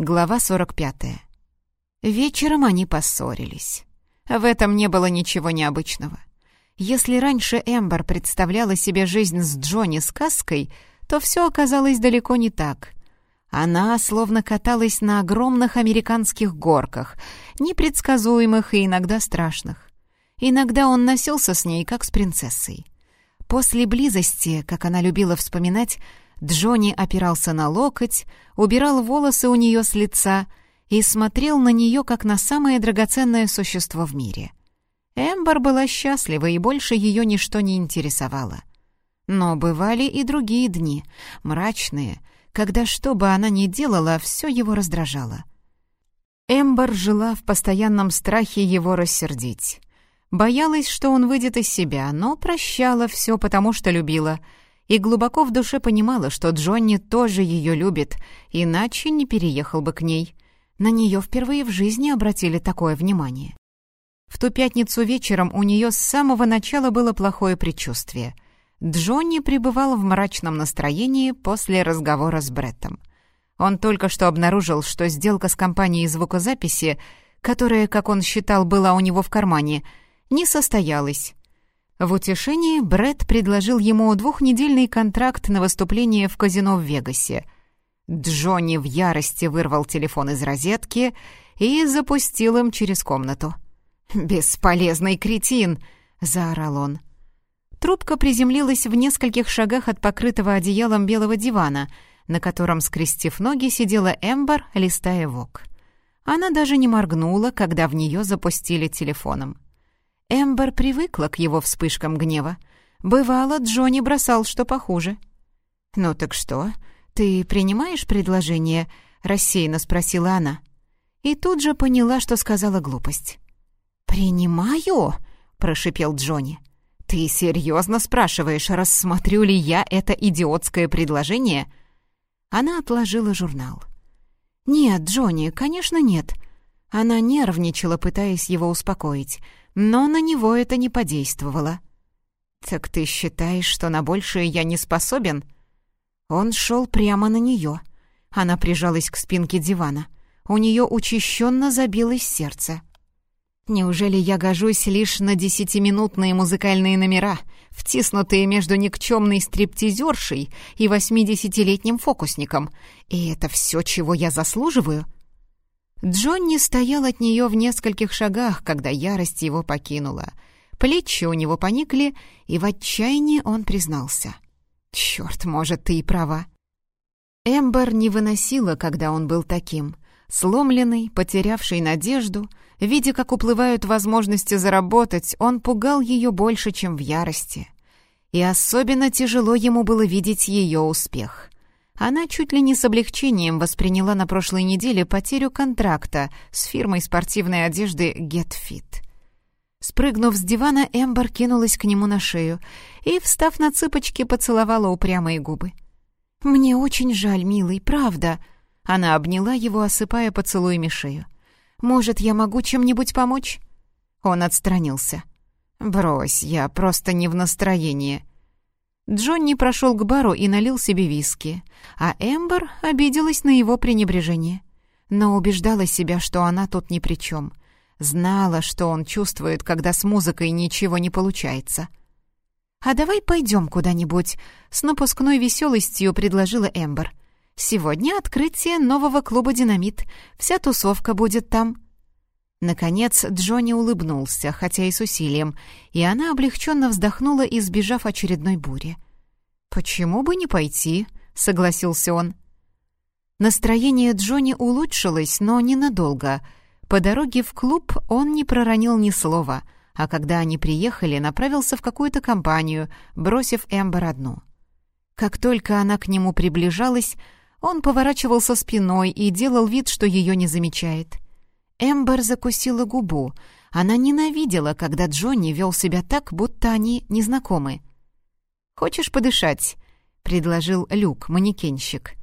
Глава 45. Вечером они поссорились. В этом не было ничего необычного. Если раньше Эмбер представляла себе жизнь с Джонни сказкой, то все оказалось далеко не так. Она словно каталась на огромных американских горках, непредсказуемых и иногда страшных. Иногда он носился с ней, как с принцессой. После близости, как она любила вспоминать, Джонни опирался на локоть, убирал волосы у нее с лица и смотрел на нее, как на самое драгоценное существо в мире. Эмбер была счастлива, и больше ее ничто не интересовало. Но бывали и другие дни, мрачные, когда что бы она ни делала, все его раздражало. Эмбер жила в постоянном страхе его рассердить. Боялась, что он выйдет из себя, но прощала все, потому что любила — и глубоко в душе понимала, что Джонни тоже ее любит, иначе не переехал бы к ней. На нее впервые в жизни обратили такое внимание. В ту пятницу вечером у нее с самого начала было плохое предчувствие. Джонни пребывал в мрачном настроении после разговора с Бреттом. Он только что обнаружил, что сделка с компанией звукозаписи, которая, как он считал, была у него в кармане, не состоялась, в утешении Брэд предложил ему двухнедельный контракт на выступление в казино в Вегасе. Джонни в ярости вырвал телефон из розетки и запустил им через комнату. «Бесполезный кретин!» — заорал он. Трубка приземлилась в нескольких шагах от покрытого одеялом белого дивана, на котором, скрестив ноги, сидела Эмбер, листая вок. Она даже не моргнула, когда в нее запустили телефоном. Эмбер привыкла к его вспышкам гнева. Бывало, Джонни бросал что похуже. «Ну так что, ты принимаешь предложение?» — рассеянно спросила она. И тут же поняла, что сказала глупость. «Принимаю?» — прошипел Джонни. «Ты серьезно спрашиваешь, рассмотрю ли я это идиотское предложение?» Она отложила журнал. «Нет, Джонни, конечно, нет». Она нервничала, пытаясь его успокоить — но на него это не подействовало. «Так ты считаешь, что на большее я не способен?» Он шел прямо на нее. Она прижалась к спинке дивана. У нее учащенно забилось сердце. «Неужели я гожусь лишь на десятиминутные музыкальные номера, втиснутые между никчемной стриптизершей и восьмидесятилетним фокусником? И это все, чего я заслуживаю?» Джонни стоял от нее в нескольких шагах, когда ярость его покинула. Плечи у него поникли, и в отчаянии он признался. «Черт, может, ты и права». Эмбер не выносила, когда он был таким. Сломленный, потерявший надежду, видя, как уплывают возможности заработать, он пугал ее больше, чем в ярости. И особенно тяжело ему было видеть ее успех — она чуть ли не с облегчением восприняла на прошлой неделе потерю контракта с фирмой спортивной одежды Get Fit. Спрыгнув с дивана, Эмбер кинулась к нему на шею и, встав на цыпочки, поцеловала упрямые губы. «Мне очень жаль, милый, правда». Она обняла его, осыпая поцелуями шею. «Может, я могу чем-нибудь помочь?» Он отстранился. «Брось, я просто не в настроении». Джонни прошел к бару и налил себе виски, а Эмбер обиделась на его пренебрежение. Но убеждала себя, что она тут ни при чем. Знала, что он чувствует, когда с музыкой ничего не получается. «А давай пойдем куда-нибудь», — с напускной веселостью предложила Эмбер. «Сегодня открытие нового клуба «Динамит». Вся тусовка будет там». Наконец Джонни улыбнулся, хотя и с усилием, и она облегченно вздохнула, избежав очередной бури. «Почему бы не пойти?» — согласился он. Настроение Джонни улучшилось, но ненадолго. По дороге в клуб он не проронил ни слова, а когда они приехали, направился в какую-то компанию, бросив Эмбер одну. Как только она к нему приближалась, он поворачивался спиной и делал вид, что ее не замечает — Эмбер закусила губу. Она ненавидела, когда Джонни вел себя так, будто они незнакомы. «Хочешь подышать?» — предложил Люк, манекенщик.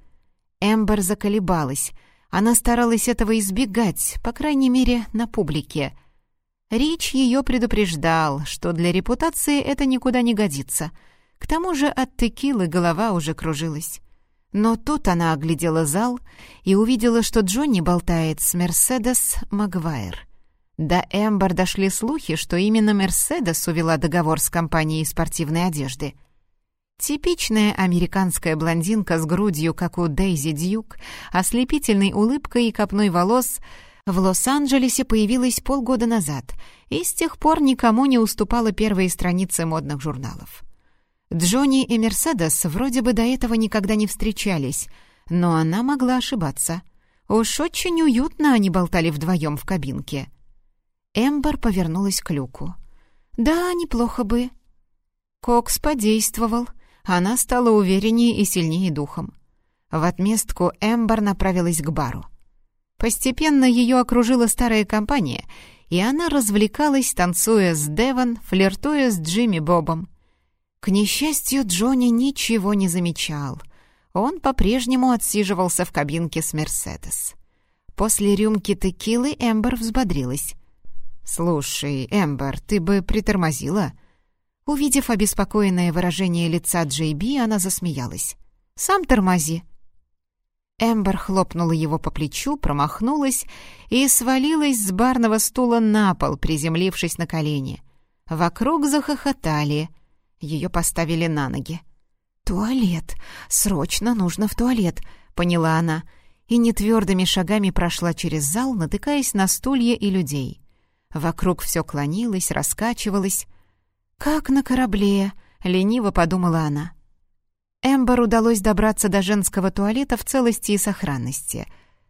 Эмбер заколебалась. Она старалась этого избегать, по крайней мере, на публике. Рич ее предупреждал, что для репутации это никуда не годится. К тому же от текилы голова уже кружилась. Но тут она оглядела зал и увидела, что Джонни болтает с Мерседес Магуайр. До Эмбер дошли слухи, что именно Мерседес увела договор с компанией спортивной одежды. Типичная американская блондинка с грудью, как у Дейзи Дьюк, ослепительной улыбкой и копной волос в Лос-Анджелесе появилась полгода назад и с тех пор никому не уступала первые страницы модных журналов. Джонни и Мерседес вроде бы до этого никогда не встречались, но она могла ошибаться. Уж очень уютно они болтали вдвоем в кабинке. Эмбер повернулась к люку. «Да, неплохо бы». Кокс подействовал. Она стала увереннее и сильнее духом. В отместку Эмбер направилась к бару. Постепенно ее окружила старая компания, и она развлекалась, танцуя с Девон, флиртуя с Джимми Бобом. К несчастью, Джонни ничего не замечал. Он по-прежнему отсиживался в кабинке с Мерседес. После рюмки текилы Эмбер взбодрилась. «Слушай, Эмбер, ты бы притормозила?» Увидев обеспокоенное выражение лица Джей Би, она засмеялась. «Сам тормози». Эмбер хлопнула его по плечу, промахнулась и свалилась с барного стула на пол, приземлившись на колени. Вокруг захохотали — ее поставили на ноги. «Туалет! Срочно нужно в туалет!» — поняла она, и нетвердыми шагами прошла через зал, натыкаясь на стулья и людей. Вокруг все клонилось, раскачивалось. «Как на корабле!» — лениво подумала она. Эмбер удалось добраться до женского туалета в целости и сохранности.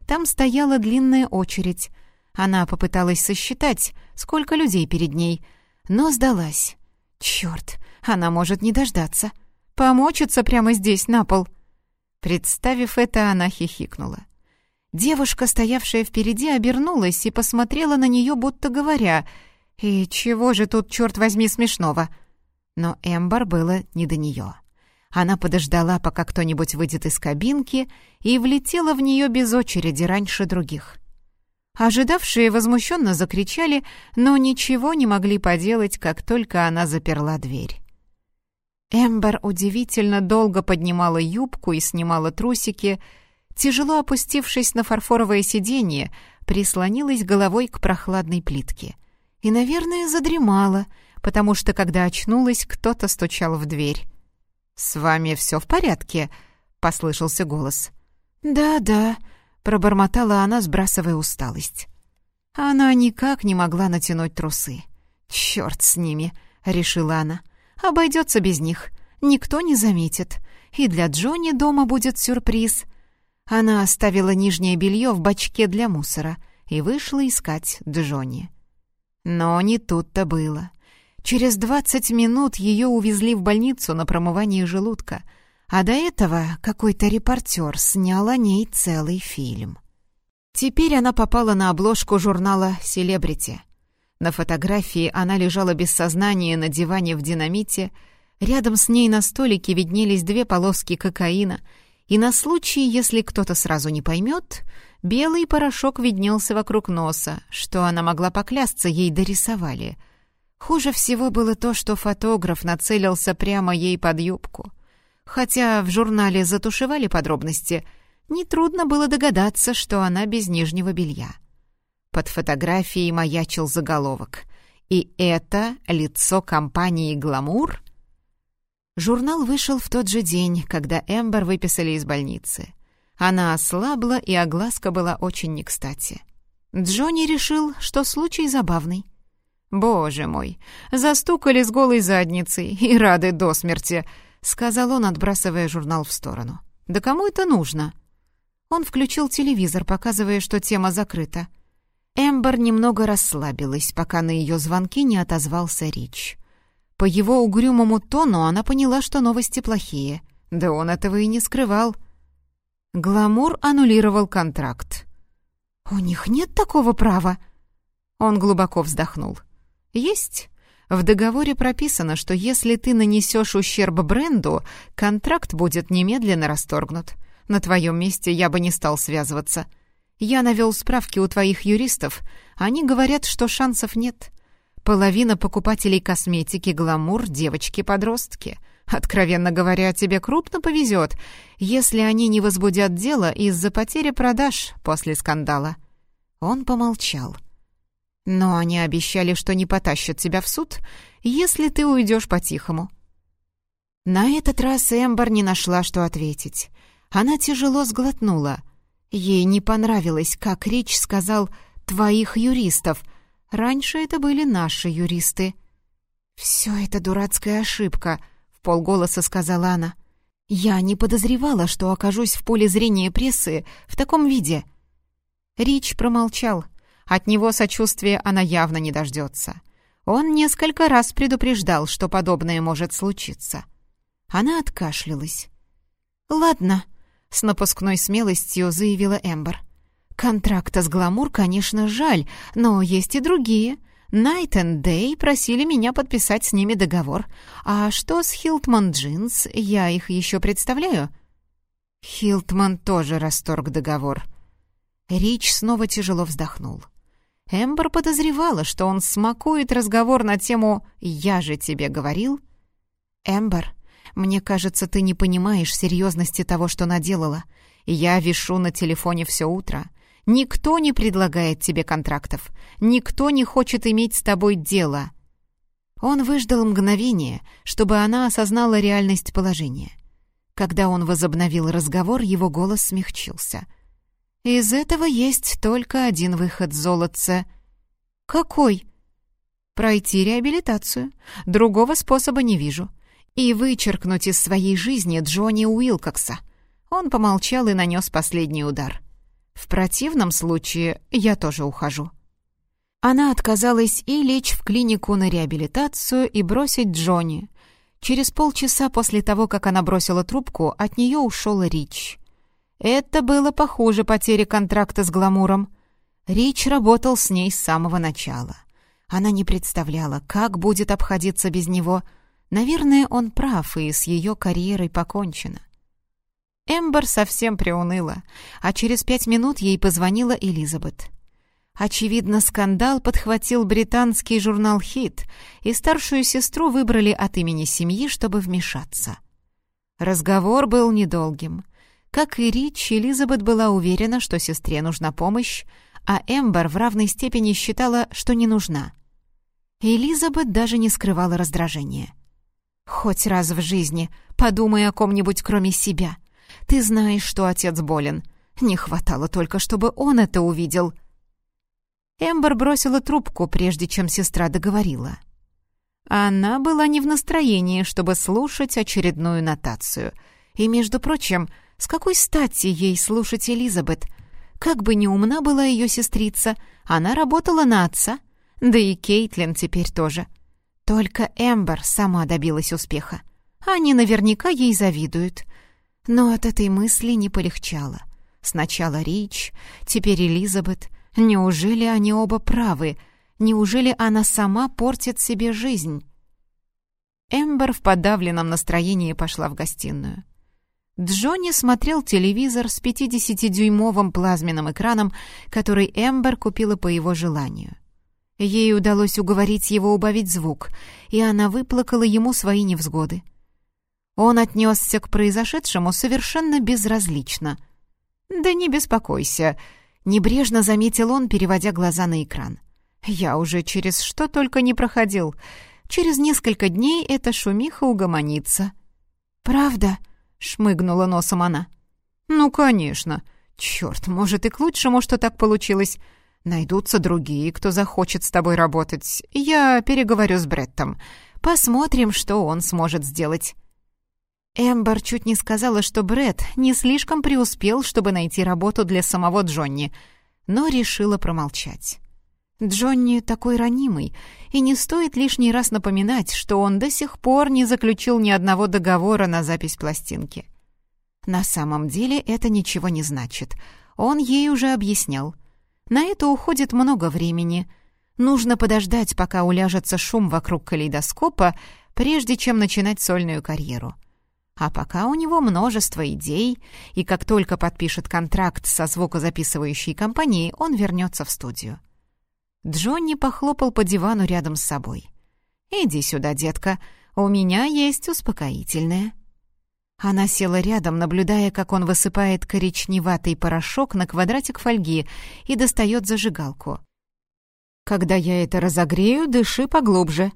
Там стояла длинная очередь. Она попыталась сосчитать, сколько людей перед ней, но сдалась. «Черт, она может не дождаться. Помочиться прямо здесь, на пол. Представив это, она хихикнула. Девушка, стоявшая впереди, обернулась и посмотрела на нее, будто говоря, «И чего же тут, черт возьми, смешного?» Но Эмбар было не до нее. Она подождала, пока кто-нибудь выйдет из кабинки, и влетела в нее без очереди раньше других. Ожидавшие возмущенно закричали, но ничего не могли поделать, как только она заперла дверь. Эмбер удивительно долго поднимала юбку и снимала трусики, тяжело опустившись на фарфоровое сиденье, прислонилась головой к прохладной плитке. И, наверное, задремала, потому что, когда очнулась, кто-то стучал в дверь. «С вами все в порядке?» — послышался голос. «Да-да», — пробормотала она, сбрасывая усталость. Она никак не могла натянуть трусы. «Черт с ними!» — решила она. Обойдется без них. Никто не заметит. И для Джонни дома будет сюрприз. Она оставила нижнее белье в бачке для мусора и вышла искать Джонни. Но не тут-то было. Через двадцать минут ее увезли в больницу на промывание желудка, а до этого какой-то репортер снял о ней целый фильм. Теперь она попала на обложку журнала «Селебрити». На фотографии она лежала без сознания на диване в динамите, рядом с ней на столике виднелись две полоски кокаина, и на случай, если кто-то сразу не поймет, белый порошок виднелся вокруг носа, что она могла поклясться, ей дорисовали. Хуже всего было то, что фотограф нацелился прямо ей под юбку. Хотя в журнале затушевали подробности, нетрудно было догадаться, что она без нижнего белья. Под фотографией маячил заголовок. «И это лицо компании «Гламур»?» Журнал вышел в тот же день, когда Эмбер выписали из больницы. Она ослабла, и огласка была очень не кстати. Джонни решил, что случай забавный. «Боже мой, застукали с голой задницей и рады до смерти», — сказал он, отбрасывая журнал в сторону. «Да кому это нужно?» Он включил телевизор, показывая, что тема закрыта. Эмбер немного расслабилась, пока на ее звонки не отозвался Рич. По его угрюмому тону она поняла, что новости плохие. Да он этого и не скрывал. Гламур аннулировал контракт. «У них нет такого права?» Он глубоко вздохнул. «Есть. В договоре прописано, что если ты нанесешь ущерб бренду, контракт будет немедленно расторгнут. На твоем месте я бы не стал связываться». Я навел справки у твоих юристов. Они говорят, что шансов нет. Половина покупателей косметики «Гламур» — девочки-подростки. Откровенно говоря, тебе крупно повезет, если они не возбудят дело из-за потери продаж после скандала». Он помолчал. «Но они обещали, что не потащат тебя в суд, если ты уйдешь по-тихому». На этот раз Эмбер не нашла, что ответить. Она тяжело сглотнула. Ей не понравилось, как Рич сказал «твоих юристов». Раньше это были наши юристы. «Все это дурацкая ошибка», — в полголоса сказала она. «Я не подозревала, что окажусь в поле зрения прессы в таком виде». Рич промолчал. От него сочувствия она явно не дождется. Он несколько раз предупреждал, что подобное может случиться. Она откашлялась. «Ладно», — с напускной смелостью заявила Эмбер. «Контракта с Гламур, конечно, жаль, но есть и другие. Найт и Дэй просили меня подписать с ними договор. А что с Хилтман Джинс? Я их еще представляю?» Хилтман тоже расторг договор. Рич снова тяжело вздохнул. Эмбер подозревала, что он смакует разговор на тему «Я же тебе говорил». «Эмбер, мне кажется, ты не понимаешь серьезности того, что наделала. Я вишу на телефоне все утро. Никто не предлагает тебе контрактов. Никто не хочет иметь с тобой дело». Он выждал мгновение, чтобы она осознала реальность положения. Когда он возобновил разговор, его голос смягчился. «Из этого есть только один выход, золотце». «Какой?» «Пройти реабилитацию. Другого способа не вижу и вычеркнуть из своей жизни Джонни Уилкокса. Он помолчал и нанес последний удар. В противном случае я тоже ухожу. Она отказалась и лечь в клинику на реабилитацию и бросить Джонни. Через полчаса после того, как она бросила трубку, от нее ушел Рич. Это было похуже потери контракта с гламуром. Рич работал с ней с самого начала. Она не представляла, как будет обходиться без него — Наверное, он прав, и с ее карьерой покончено. Эмбер совсем приуныла, а через пять минут ей позвонила Элизабет. Очевидно, скандал подхватил британский журнал «Хит», и старшую сестру выбрали от имени семьи, чтобы вмешаться. Разговор был недолгим. Как и Рич, Элизабет была уверена, что сестре нужна помощь, а Эмбер в равной степени считала, что не нужна. Элизабет даже не скрывала раздражения. «Хоть раз в жизни подумай о ком-нибудь, кроме себя. Ты знаешь, что отец болен. Не хватало только, чтобы он это увидел». Эмбер бросила трубку, прежде чем сестра договорила. Она была не в настроении, чтобы слушать очередную нотацию. И, между прочим, с какой стати ей слушать Элизабет? Как бы ни умна была ее сестрица, она работала на отца, да и Кейтлин теперь тоже. Только Эмбер сама добилась успеха. Они наверняка ей завидуют. Но от этой мысли не полегчало. Сначала Рич, теперь Элизабет. Неужели они оба правы? Неужели она сама портит себе жизнь? Эмбер в подавленном настроении пошла в гостиную. Джонни смотрел телевизор с 50-дюймовым плазменным экраном, который Эмбер купила по его желанию. Ей удалось уговорить его убавить звук, и она выплакала ему свои невзгоды. Он отнесся к произошедшему совершенно безразлично. «Да не беспокойся», — небрежно заметил он, переводя глаза на экран. «Я уже через что только не проходил. Через несколько дней эта шумиха угомонится». «Правда?» — шмыгнула носом она. «Ну, конечно. Черт, может, и к лучшему, что так получилось. Найдутся другие, кто захочет с тобой работать. Я переговорю с Бреттом. Посмотрим, что он сможет сделать». Эмбер чуть не сказала, что Бретт не слишком преуспел, чтобы найти работу для самого Джонни, но решила промолчать. Джонни такой ранимый, и не стоит лишний раз напоминать, что он до сих пор не заключил ни одного договора на запись пластинки. На самом деле это ничего не значит. Он ей уже объяснял — на это уходит много времени. Нужно подождать, пока уляжется шум вокруг калейдоскопа, прежде чем начинать сольную карьеру. А пока у него множество идей, и как только подпишет контракт со звукозаписывающей компанией, он вернется в студию. Джонни похлопал по дивану рядом с собой. «Иди сюда, детка. У меня есть успокоительное». Она села рядом, наблюдая, как он высыпает коричневатый порошок на квадратик фольги и достает зажигалку. «Когда я это разогрею, дыши поглубже».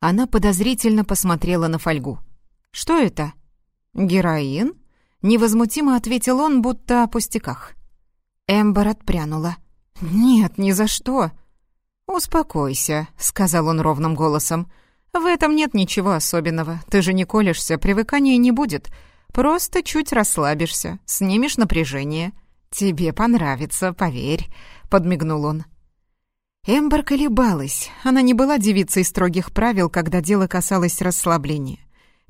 Она подозрительно посмотрела на фольгу. «Что это?» «Героин?» — невозмутимо ответил он, будто о пустяках. Эмбер отпрянула. «Нет, ни за что». «Успокойся», — сказал он ровным голосом. «В этом нет ничего особенного. Ты же не колешься, привыкания не будет. Просто чуть расслабишься, снимешь напряжение. Тебе понравится, поверь», — подмигнул он. Эмбер колебалась. Она не была девицей строгих правил, когда дело касалось расслабления.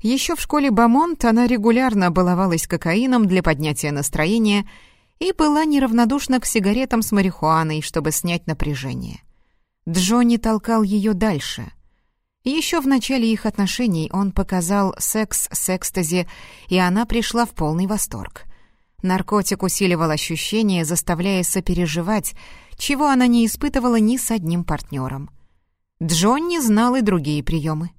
Еще в школе Бамонт она регулярно баловалась кокаином для поднятия настроения и была неравнодушна к сигаретам с марихуаной, чтобы снять напряжение. Джонни толкал ее дальше. Еще в начале их отношений он показал секс с экстази, и она пришла в полный восторг. Наркотик усиливал ощущения, заставляя сопереживать, чего она не испытывала ни с одним партнером. Джонни знал и другие приемы.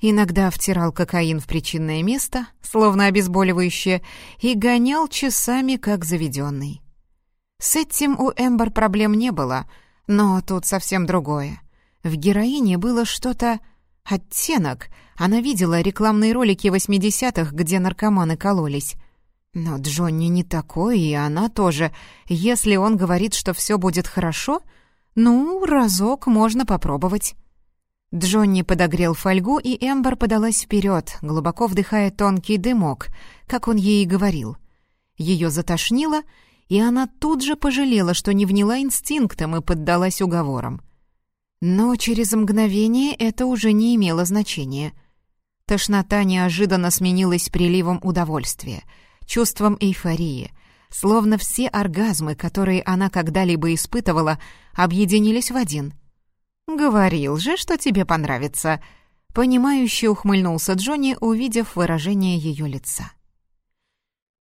Иногда втирал кокаин в причинное место, словно обезболивающее, и гонял часами, как заведенный. С этим у Эмбер проблем не было, но тут совсем другое. В героине было что-то... Оттенок. Она видела рекламные ролики 80-х, где наркоманы кололись. Но Джонни не такой, и она тоже. Если он говорит, что все будет хорошо, ну, разок можно попробовать. Джонни подогрел фольгу, и Эмбер подалась вперед, глубоко вдыхая тонкий дымок, как он ей и говорил. Ее затошнило, и она тут же пожалела, что не вняла инстинктом и поддалась уговорам. Но через мгновение это уже не имело значения. Тошнота неожиданно сменилась приливом удовольствия, чувством эйфории, словно все оргазмы, которые она когда-либо испытывала, объединились в один — «Говорил же, что тебе понравится», — понимающе ухмыльнулся Джонни, увидев выражение ее лица.